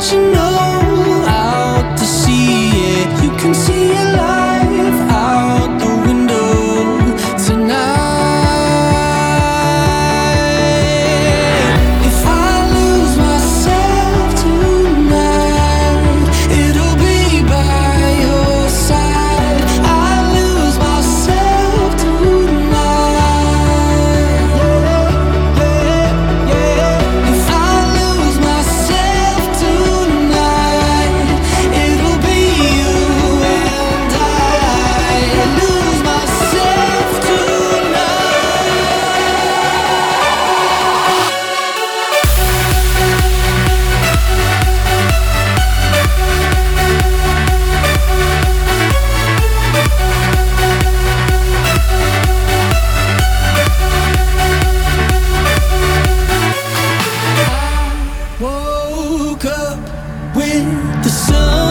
心 the sun.